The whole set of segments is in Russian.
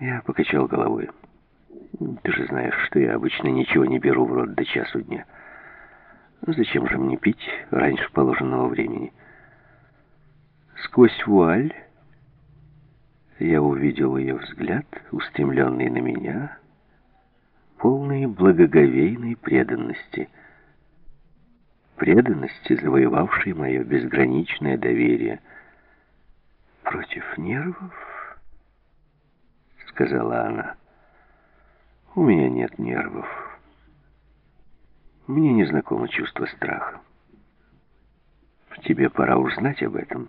Я покачал головой. Ты же знаешь, что я обычно ничего не беру в рот до часу дня. Ну, зачем же мне пить раньше положенного времени? Сквозь вуаль я увидел ее взгляд, устремленный на меня, полный благоговейной преданности. Преданности, завоевавшей мое безграничное доверие. «Против нервов?» — сказала она. «У меня нет нервов. Мне не знакомо чувство страха. Тебе пора узнать об этом».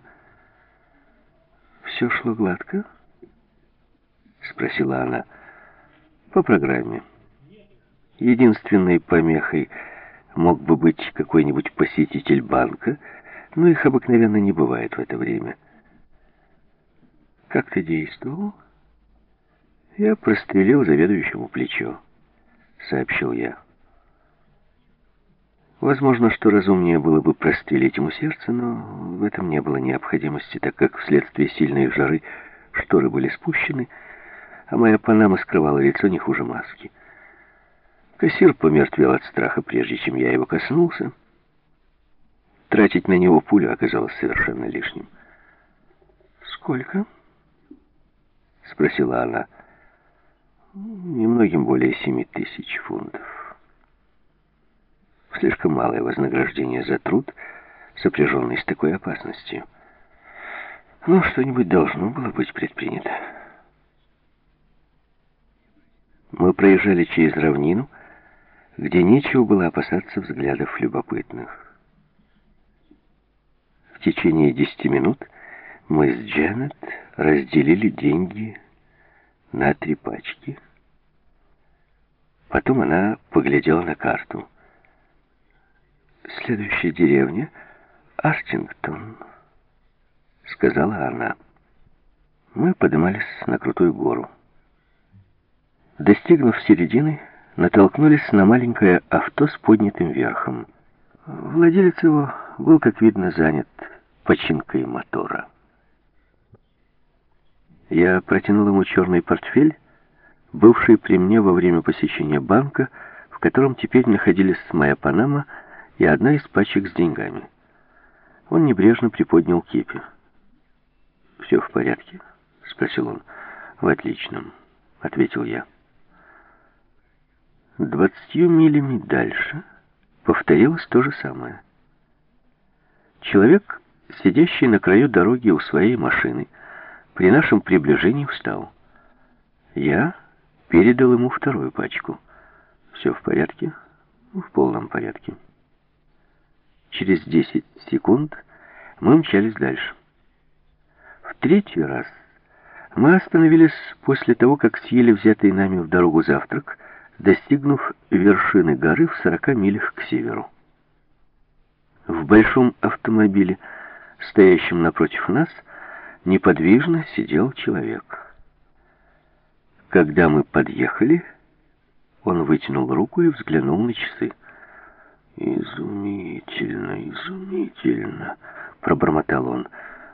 «Все шло гладко?» — спросила она. «По программе. Единственной помехой мог бы быть какой-нибудь посетитель банка, но их обыкновенно не бывает в это время». «Как ты действовал?» «Я прострелил заведующему плечо», — сообщил я. Возможно, что разумнее было бы прострелить ему сердце, но в этом не было необходимости, так как вследствие сильной жары шторы были спущены, а моя панама скрывала лицо не хуже маски. Кассир помертвел от страха, прежде чем я его коснулся. Тратить на него пулю оказалось совершенно лишним. «Сколько?» — спросила она. «Немногим более семи тысяч фунтов. Слишком малое вознаграждение за труд, сопряженный с такой опасностью. Но что-нибудь должно было быть предпринято». Мы проезжали через равнину, где нечего было опасаться взглядов любопытных. В течение десяти минут мы с Джанет разделили деньги на три пачки. Потом она поглядела на карту. «Следующая деревня — Артингтон», — сказала она. Мы поднимались на крутую гору. Достигнув середины, натолкнулись на маленькое авто с поднятым верхом. Владелец его был, как видно, занят починкой мотора. Я протянул ему черный портфель, бывший при мне во время посещения банка, в котором теперь находились моя панама и одна из пачек с деньгами. Он небрежно приподнял кепи. «Все в порядке?» — спросил он. «В отличном», — ответил я. Двадцатью милями дальше повторилось то же самое. Человек, сидящий на краю дороги у своей машины, при нашем приближении встал. Я передал ему вторую пачку. Все в порядке? В полном порядке. Через десять секунд мы мчались дальше. В третий раз мы остановились после того, как съели взятый нами в дорогу завтрак, достигнув вершины горы в 40 милях к северу. В большом автомобиле, стоящем напротив нас, неподвижно сидел человек. Когда мы подъехали, он вытянул руку и взглянул на часы. «Изумительно, изумительно!» — пробормотал он.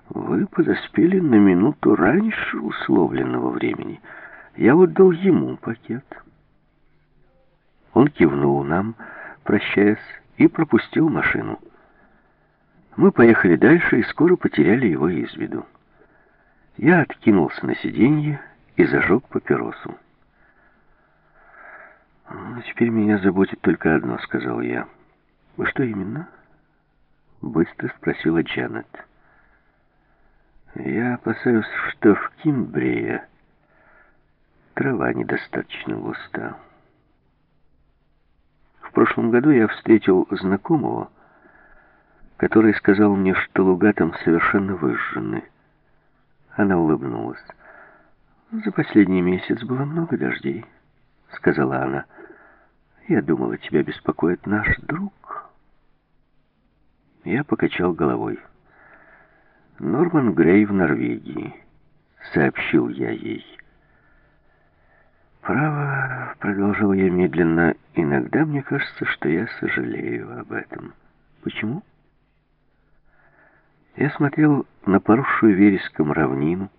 «Вы подоспели на минуту раньше условленного времени. Я отдал ему пакет». Он кивнул нам, прощаясь, и пропустил машину. Мы поехали дальше и скоро потеряли его из виду. Я откинулся на сиденье и зажег папиросу. «Ну, «Теперь меня заботит только одно», — сказал я. «Вы что именно?» — быстро спросила Джанет. «Я опасаюсь, что в Кимбрее трава недостаточно густа». В прошлом году я встретил знакомого, который сказал мне, что луга там совершенно выжжены. Она улыбнулась. «За последний месяц было много дождей», — сказала она. «Я думала, тебя беспокоит наш друг». Я покачал головой. «Норман Грей в Норвегии», — сообщил я ей. «Право», — продолжил я медленно, — «иногда мне кажется, что я сожалею об этом». «Почему?» Я смотрел на поросшую вереском равнину,